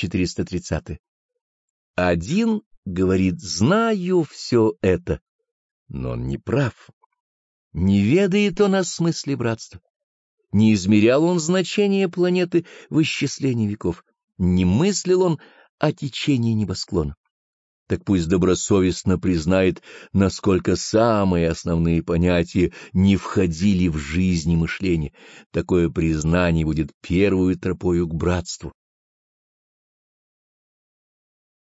430. Один говорит «знаю все это», но он не прав. Не ведает он о смысле братства. Не измерял он значение планеты в исчислении веков. Не мыслил он о течении небосклона. Так пусть добросовестно признает, насколько самые основные понятия не входили в жизнь и мышление. Такое признание будет первую тропою к братству.